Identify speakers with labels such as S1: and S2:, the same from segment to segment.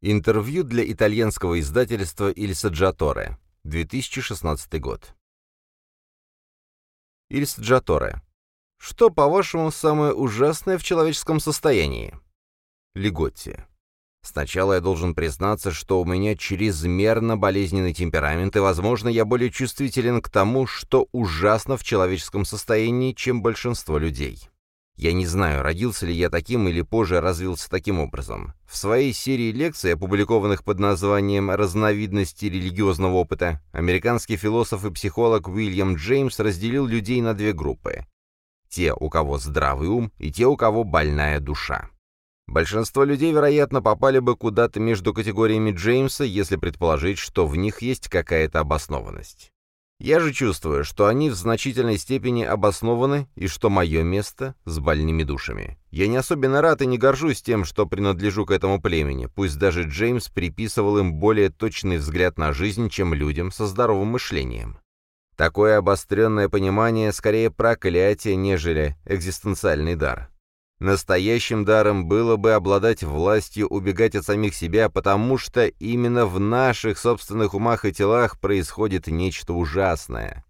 S1: Интервью для итальянского издательства «Иль Саджаторе», 2016 год. «Иль Саджаторе. Что, по-вашему, самое ужасное в человеческом состоянии?» Лиготти. Сначала я должен признаться, что у меня чрезмерно болезненный темперамент, и, возможно, я более чувствителен к тому, что ужасно в человеческом состоянии, чем большинство людей. Я не знаю, родился ли я таким или позже развился таким образом. В своей серии лекций, опубликованных под названием «Разновидности религиозного опыта», американский философ и психолог Уильям Джеймс разделил людей на две группы. Те, у кого здравый ум, и те, у кого больная душа. Большинство людей, вероятно, попали бы куда-то между категориями Джеймса, если предположить, что в них есть какая-то обоснованность. Я же чувствую, что они в значительной степени обоснованы и что мое место с больными душами. Я не особенно рад и не горжусь тем, что принадлежу к этому племени, пусть даже Джеймс приписывал им более точный взгляд на жизнь, чем людям со здоровым мышлением. Такое обостренное понимание скорее проклятие, нежели экзистенциальный дар. Настоящим даром было бы обладать властью убегать от самих себя, потому что именно в наших собственных умах и телах происходит нечто ужасное.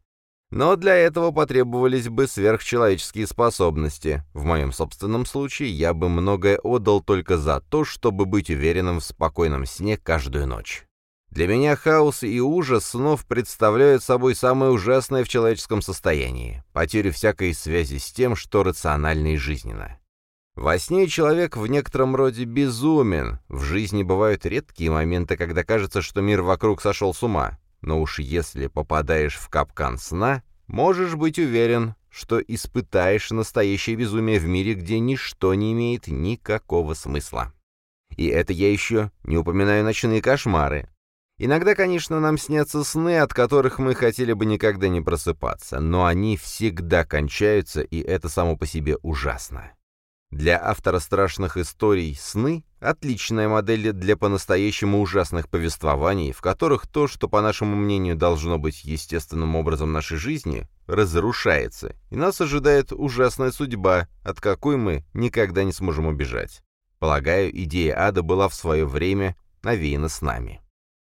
S1: Но для этого потребовались бы сверхчеловеческие способности. В моем собственном случае я бы многое отдал только за то, чтобы быть уверенным в спокойном сне каждую ночь. Для меня хаос и ужас снов представляют собой самое ужасное в человеческом состоянии — потерю всякой связи с тем, что рационально и жизненно. Во сне человек в некотором роде безумен. В жизни бывают редкие моменты, когда кажется, что мир вокруг сошел с ума. Но уж если попадаешь в капкан сна, можешь быть уверен, что испытаешь настоящее безумие в мире, где ничто не имеет никакого смысла. И это я еще не упоминаю ночные кошмары. Иногда, конечно, нам снятся сны, от которых мы хотели бы никогда не просыпаться, но они всегда кончаются, и это само по себе ужасно. Для автора страшных историй сны — отличная модель для по-настоящему ужасных повествований, в которых то, что, по нашему мнению, должно быть естественным образом нашей жизни, разрушается, и нас ожидает ужасная судьба, от какой мы никогда не сможем убежать. Полагаю, идея ада была в свое время навеяна с нами.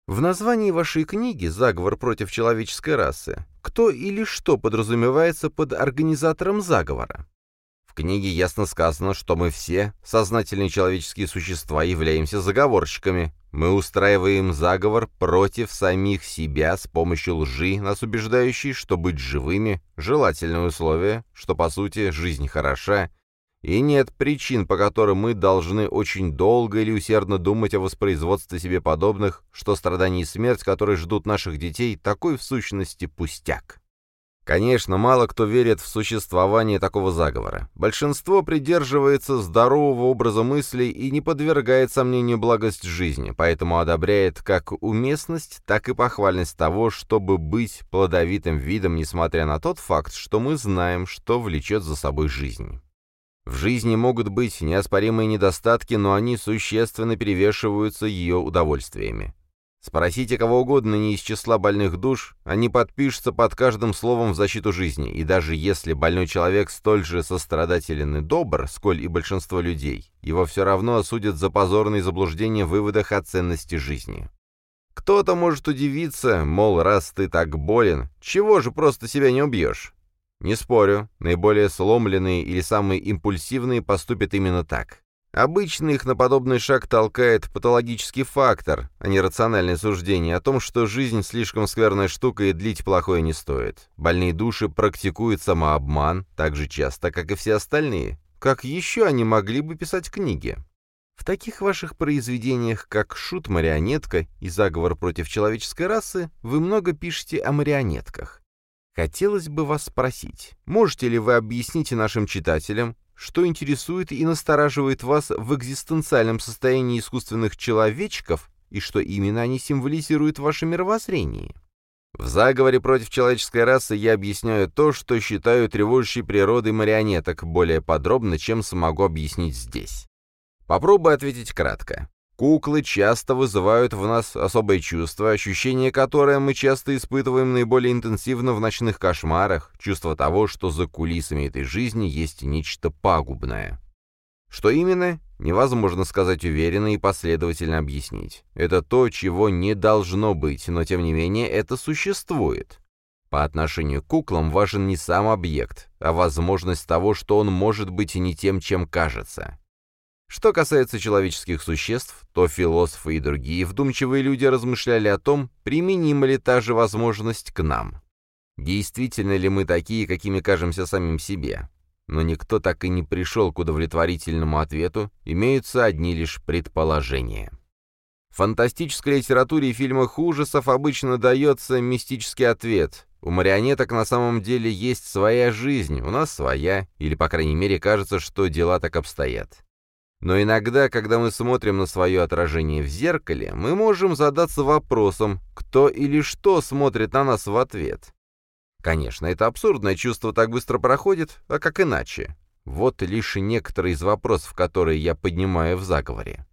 S1: В названии вашей книги «Заговор против человеческой расы» кто или что подразумевается под организатором заговора? Книге ясно сказано, что мы все, сознательные человеческие существа, являемся заговорщиками. Мы устраиваем заговор против самих себя с помощью лжи, нас убеждающей, что быть живыми – желательное условие, что, по сути, жизнь хороша, и нет причин, по которым мы должны очень долго или усердно думать о воспроизводстве себе подобных, что страдания и смерть, которые ждут наших детей, такой в сущности пустяк. Конечно, мало кто верит в существование такого заговора. Большинство придерживается здорового образа мыслей и не подвергает сомнению благость жизни, поэтому одобряет как уместность, так и похвальность того, чтобы быть плодовитым видом, несмотря на тот факт, что мы знаем, что влечет за собой жизнь. В жизни могут быть неоспоримые недостатки, но они существенно перевешиваются ее удовольствиями. Спросите кого угодно не из числа больных душ, они подпишутся под каждым словом в защиту жизни, и даже если больной человек столь же сострадателен и добр, сколь и большинство людей, его все равно осудят за позорные заблуждения в выводах о ценности жизни. Кто-то может удивиться, мол, раз ты так болен, чего же просто себя не убьешь? Не спорю, наиболее сломленные или самые импульсивные поступят именно так. Обычно их на подобный шаг толкает патологический фактор, а не рациональное суждение о том, что жизнь слишком скверная штука и длить плохое не стоит. Больные души практикуют самообман так же часто, как и все остальные. Как еще они могли бы писать книги? В таких ваших произведениях, как «Шут-марионетка» и «Заговор против человеческой расы», вы много пишете о марионетках. Хотелось бы вас спросить, можете ли вы объяснить нашим читателям, что интересует и настораживает вас в экзистенциальном состоянии искусственных человечков и что именно они символизируют в вашем мировоззрении? В заговоре против человеческой расы я объясняю то, что считаю тревожащей природой марионеток более подробно, чем смогу объяснить здесь. Попробую ответить кратко. Куклы часто вызывают в нас особое чувство, ощущение которое мы часто испытываем наиболее интенсивно в ночных кошмарах, чувство того, что за кулисами этой жизни есть нечто пагубное. Что именно, невозможно сказать уверенно и последовательно объяснить. Это то, чего не должно быть, но тем не менее это существует. По отношению к куклам важен не сам объект, а возможность того, что он может быть не тем, чем кажется. Что касается человеческих существ, то философы и другие вдумчивые люди размышляли о том, применима ли та же возможность к нам. Действительно ли мы такие, какими кажемся самим себе? Но никто так и не пришел к удовлетворительному ответу, имеются одни лишь предположения. В фантастической литературе и фильмах ужасов обычно дается мистический ответ. У марионеток на самом деле есть своя жизнь, у нас своя, или, по крайней мере, кажется, что дела так обстоят. Но иногда, когда мы смотрим на свое отражение в зеркале, мы можем задаться вопросом, кто или что смотрит на нас в ответ. Конечно, это абсурдное чувство так быстро проходит, а как иначе? Вот лишь некоторые из вопросов, которые я поднимаю в заговоре.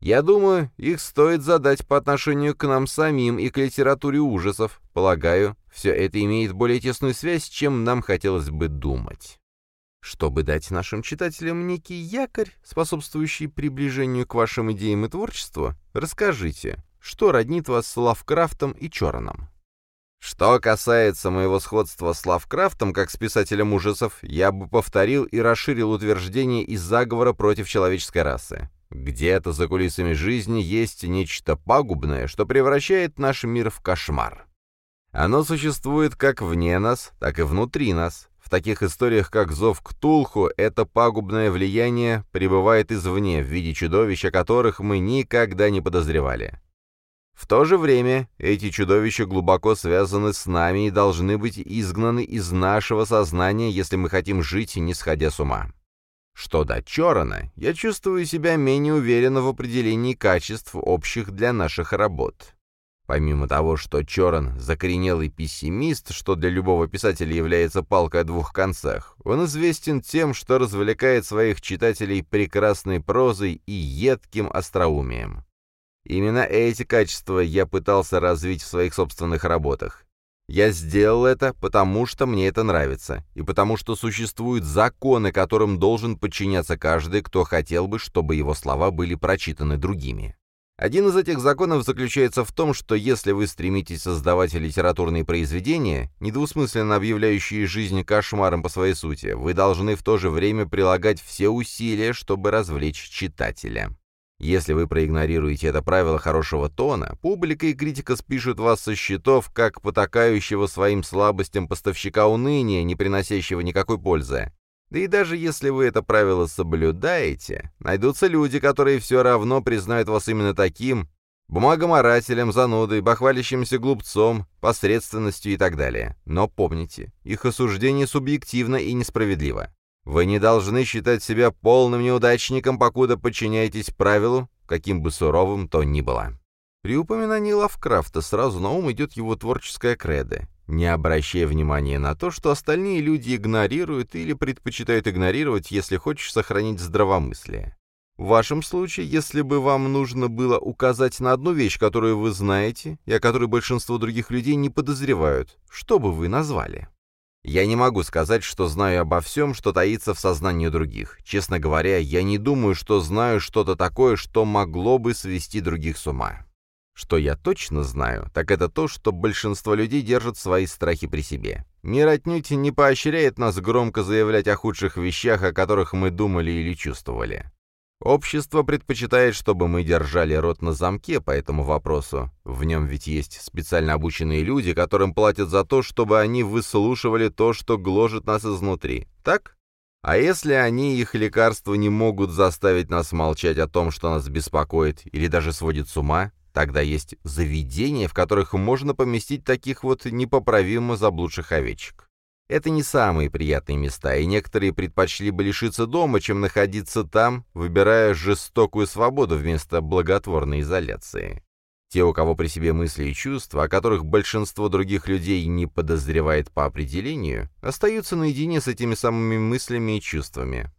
S1: Я думаю, их стоит задать по отношению к нам самим и к литературе ужасов. Полагаю, все это имеет более тесную связь, чем нам хотелось бы думать. Чтобы дать нашим читателям некий якорь, способствующий приближению к вашим идеям и творчеству, расскажите, что роднит вас с Лавкрафтом и Черном. Что касается моего сходства с Лавкрафтом как с писателем ужасов, я бы повторил и расширил утверждение из заговора против человеческой расы. Где-то за кулисами жизни есть нечто пагубное, что превращает наш мир в кошмар. Оно существует как вне нас, так и внутри нас, в таких историях, как «Зов к Тулху», это пагубное влияние пребывает извне в виде чудовищ, о которых мы никогда не подозревали. В то же время эти чудовища глубоко связаны с нами и должны быть изгнаны из нашего сознания, если мы хотим жить, не сходя с ума. Что до Чорона, я чувствую себя менее уверенно в определении качеств общих для наших работ. Помимо того, что Чоран — закоренелый пессимист, что для любого писателя является палкой о двух концах, он известен тем, что развлекает своих читателей прекрасной прозой и едким остроумием. Именно эти качества я пытался развить в своих собственных работах. Я сделал это, потому что мне это нравится, и потому что существуют законы, которым должен подчиняться каждый, кто хотел бы, чтобы его слова были прочитаны другими. Один из этих законов заключается в том, что если вы стремитесь создавать литературные произведения, недвусмысленно объявляющие жизнь кошмаром по своей сути, вы должны в то же время прилагать все усилия, чтобы развлечь читателя. Если вы проигнорируете это правило хорошего тона, публика и критика спишут вас со счетов, как потакающего своим слабостям поставщика уныния, не приносящего никакой пользы. Да и даже если вы это правило соблюдаете, найдутся люди, которые все равно признают вас именно таким, бумагоморателем, занудой, бахвалящимся глупцом, посредственностью и так далее. Но помните, их осуждение субъективно и несправедливо. Вы не должны считать себя полным неудачником, покуда подчиняетесь правилу, каким бы суровым то ни было. При упоминании Лавкрафта сразу на ум идет его творческая кредо не обращая внимания на то, что остальные люди игнорируют или предпочитают игнорировать, если хочешь сохранить здравомыслие. В вашем случае, если бы вам нужно было указать на одну вещь, которую вы знаете, и о которой большинство других людей не подозревают, что бы вы назвали? Я не могу сказать, что знаю обо всем, что таится в сознании других. Честно говоря, я не думаю, что знаю что-то такое, что могло бы свести других с ума. Что я точно знаю, так это то, что большинство людей держат свои страхи при себе. Мир отнюдь не поощряет нас громко заявлять о худших вещах, о которых мы думали или чувствовали. Общество предпочитает, чтобы мы держали рот на замке по этому вопросу. В нем ведь есть специально обученные люди, которым платят за то, чтобы они выслушивали то, что гложет нас изнутри. Так? А если они, их лекарства, не могут заставить нас молчать о том, что нас беспокоит или даже сводит с ума, Тогда есть заведения, в которых можно поместить таких вот непоправимо заблудших овечек. Это не самые приятные места, и некоторые предпочли бы лишиться дома, чем находиться там, выбирая жестокую свободу вместо благотворной изоляции. Те, у кого при себе мысли и чувства, о которых большинство других людей не подозревает по определению, остаются наедине с этими самыми мыслями и чувствами.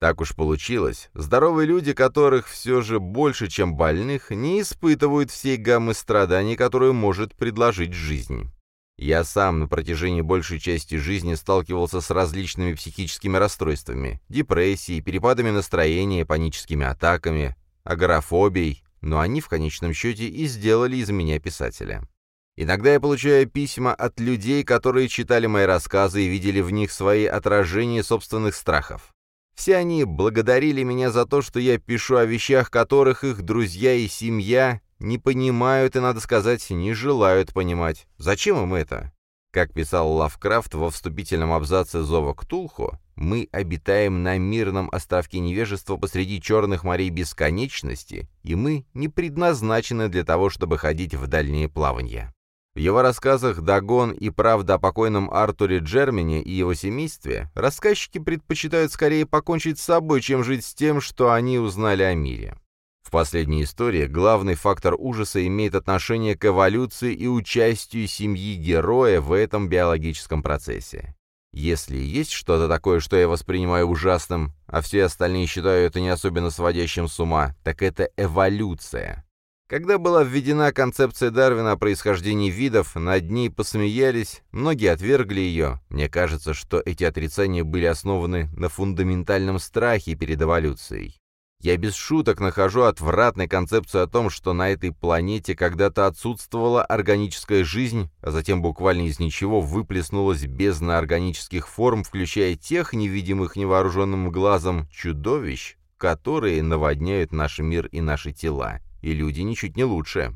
S1: Так уж получилось, здоровые люди, которых все же больше, чем больных, не испытывают всей гаммы страданий, которую может предложить жизнь. Я сам на протяжении большей части жизни сталкивался с различными психическими расстройствами, депрессией, перепадами настроения, паническими атаками, агорафобией, но они в конечном счете и сделали из меня писателя. Иногда я получаю письма от людей, которые читали мои рассказы и видели в них свои отражения собственных страхов. Все они благодарили меня за то, что я пишу о вещах, которых их друзья и семья не понимают и, надо сказать, не желают понимать. Зачем им это? Как писал Лавкрафт во вступительном абзаце «Зова Ктулху», мы обитаем на мирном островке невежества посреди черных морей бесконечности, и мы не предназначены для того, чтобы ходить в дальние плавания. Его рассказах «Дагон» и «Правда о покойном Артуре Джермине и его семействе» рассказчики предпочитают скорее покончить с собой, чем жить с тем, что они узнали о мире. В последней истории главный фактор ужаса имеет отношение к эволюции и участию семьи героя в этом биологическом процессе. Если есть что-то такое, что я воспринимаю ужасным, а все остальные считают это не особенно сводящим с ума, так это эволюция. Когда была введена концепция Дарвина о происхождении видов, над ней посмеялись, многие отвергли ее. Мне кажется, что эти отрицания были основаны на фундаментальном страхе перед эволюцией. Я без шуток нахожу отвратной концепцию о том, что на этой планете когда-то отсутствовала органическая жизнь, а затем буквально из ничего выплеснулась бездна органических форм, включая тех невидимых невооруженным глазом чудовищ, которые наводняют наш мир и наши тела и люди ничуть не лучше.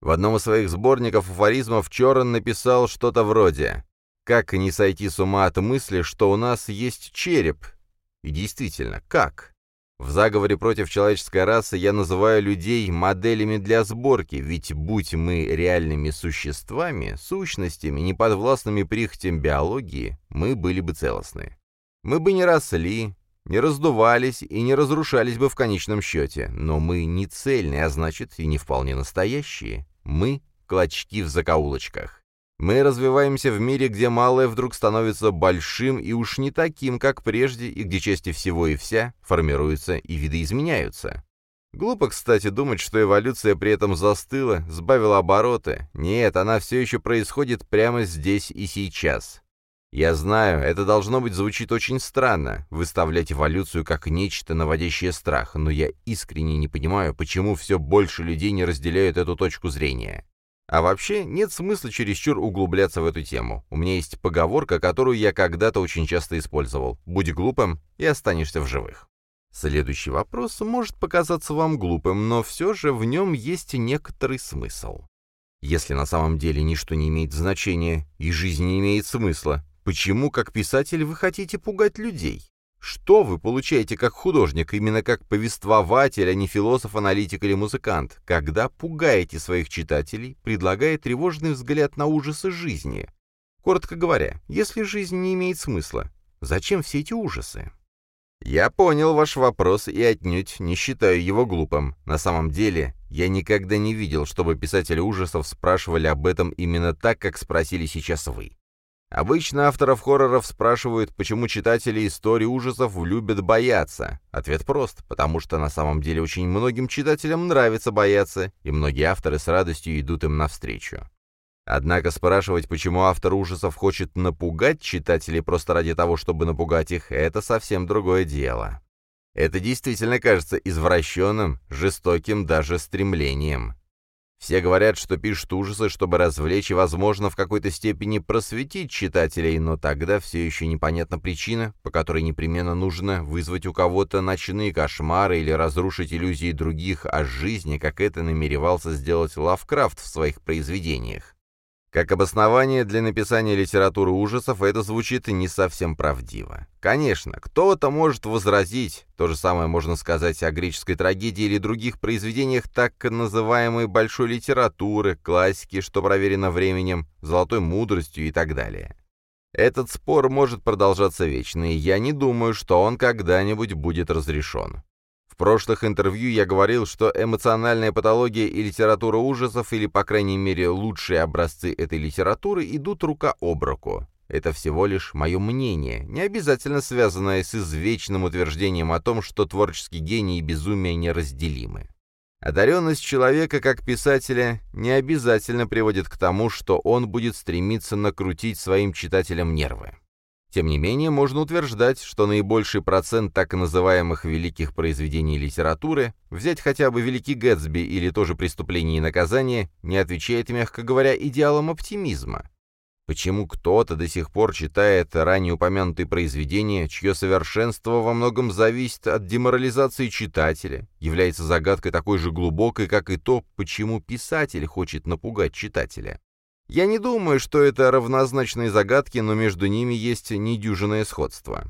S1: В одном из своих сборников афоризмов Чоран написал что-то вроде «Как не сойти с ума от мысли, что у нас есть череп?» И действительно, как? В заговоре против человеческой расы я называю людей моделями для сборки, ведь будь мы реальными существами, сущностями, неподвластными прихотям биологии, мы были бы целостны. Мы бы не росли, не раздувались и не разрушались бы в конечном счете, но мы не цельные, а значит и не вполне настоящие. Мы — клочки в закоулочках. Мы развиваемся в мире, где малое вдруг становится большим и уж не таким, как прежде, и где части всего и вся формируются и видоизменяются. Глупо, кстати, думать, что эволюция при этом застыла, сбавила обороты. Нет, она все еще происходит прямо здесь и сейчас. Я знаю, это должно быть звучит очень странно, выставлять эволюцию как нечто, наводящее страх, но я искренне не понимаю, почему все больше людей не разделяют эту точку зрения. А вообще, нет смысла чересчур углубляться в эту тему. У меня есть поговорка, которую я когда-то очень часто использовал. «Будь глупым, и останешься в живых». Следующий вопрос может показаться вам глупым, но все же в нем есть некоторый смысл. Если на самом деле ничто не имеет значения и жизнь не имеет смысла, Почему, как писатель, вы хотите пугать людей? Что вы получаете как художник, именно как повествователь, а не философ, аналитик или музыкант, когда пугаете своих читателей, предлагая тревожный взгляд на ужасы жизни? Коротко говоря, если жизнь не имеет смысла, зачем все эти ужасы? Я понял ваш вопрос и отнюдь не считаю его глупым. На самом деле, я никогда не видел, чтобы писатели ужасов спрашивали об этом именно так, как спросили сейчас вы. Обычно авторов хорроров спрашивают, почему читатели истории ужасов любят бояться. Ответ прост, потому что на самом деле очень многим читателям нравится бояться, и многие авторы с радостью идут им навстречу. Однако спрашивать, почему автор ужасов хочет напугать читателей просто ради того, чтобы напугать их, это совсем другое дело. Это действительно кажется извращенным, жестоким даже стремлением. Все говорят, что пишут ужасы, чтобы развлечь и, возможно, в какой-то степени просветить читателей, но тогда все еще непонятна причина, по которой непременно нужно вызвать у кого-то ночные кошмары или разрушить иллюзии других о жизни, как это намеревался сделать Лавкрафт в своих произведениях. Как обоснование для написания литературы ужасов это звучит не совсем правдиво. Конечно, кто-то может возразить, то же самое можно сказать о греческой трагедии или других произведениях так называемой большой литературы, классики, что проверено временем, золотой мудростью и так далее. Этот спор может продолжаться вечно, и я не думаю, что он когда-нибудь будет разрешен прошлых интервью я говорил, что эмоциональная патология и литература ужасов, или, по крайней мере, лучшие образцы этой литературы, идут рука об руку. Это всего лишь мое мнение, не обязательно связанное с извечным утверждением о том, что творческий гений и безумие неразделимы. Одаренность человека как писателя не обязательно приводит к тому, что он будет стремиться накрутить своим читателям нервы. Тем не менее, можно утверждать, что наибольший процент так называемых великих произведений литературы, взять хотя бы «Великий Гэтсби» или тоже «Преступление и наказание», не отвечает, мягко говоря, идеалам оптимизма. Почему кто-то до сих пор читает ранее упомянутые произведения, чье совершенство во многом зависит от деморализации читателя, является загадкой такой же глубокой, как и то, почему писатель хочет напугать читателя. Я не думаю, что это равнозначные загадки, но между ними есть недюжинное сходство.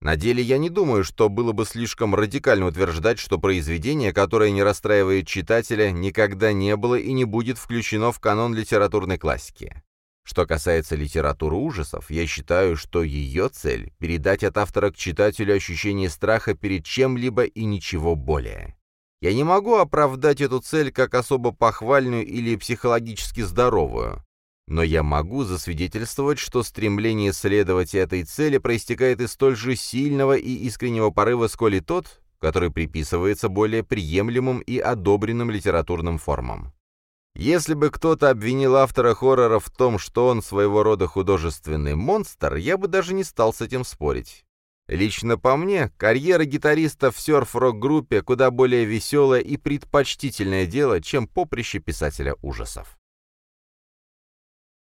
S1: На деле я не думаю, что было бы слишком радикально утверждать, что произведение, которое не расстраивает читателя, никогда не было и не будет включено в канон литературной классики. Что касается литературы ужасов, я считаю, что ее цель — передать от автора к читателю ощущение страха перед чем-либо и ничего более. Я не могу оправдать эту цель как особо похвальную или психологически здоровую, но я могу засвидетельствовать, что стремление следовать этой цели проистекает из столь же сильного и искреннего порыва, сколь и тот, который приписывается более приемлемым и одобренным литературным формам. Если бы кто-то обвинил автора хоррора в том, что он своего рода художественный монстр, я бы даже не стал с этим спорить. Лично по мне, карьера гитариста в серф-рок-группе куда более веселое и предпочтительное дело, чем поприще писателя ужасов.